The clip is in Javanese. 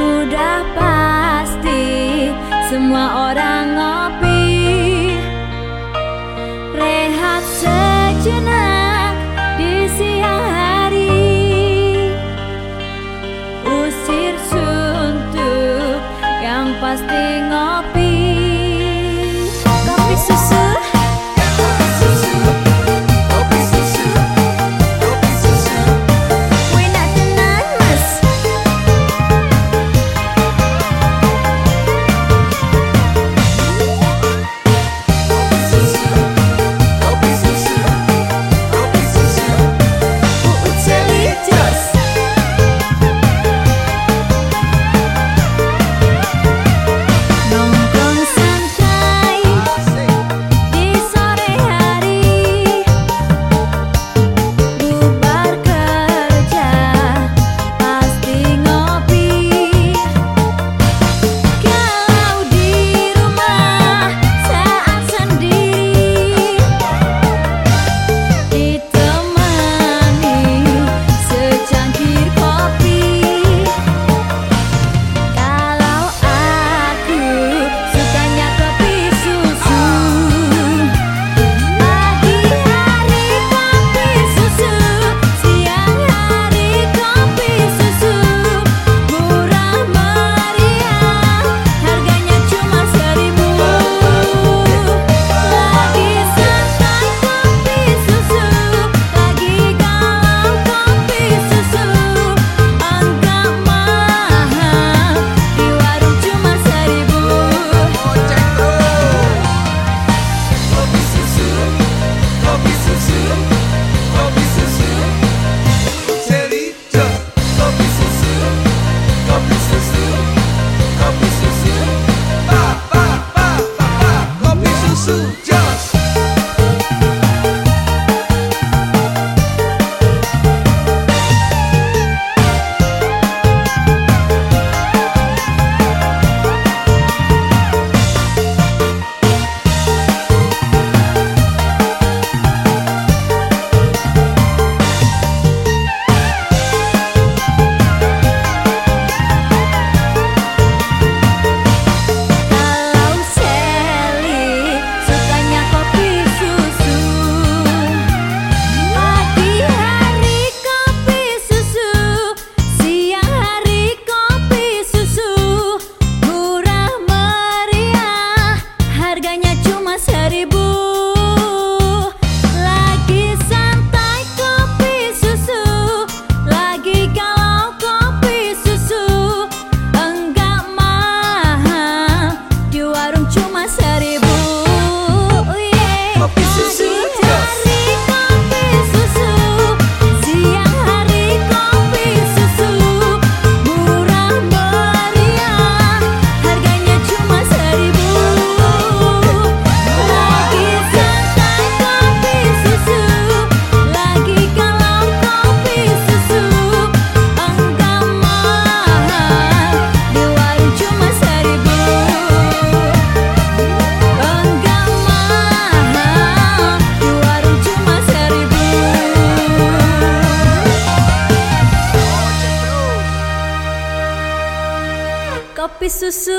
Sudah pasti semua orang ngopi. Rehat sejenak di siang hari. Usir suntuk yang pasti ngopi masarib कपिसुसु